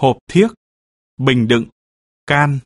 hộp thiếc, bình đựng, can,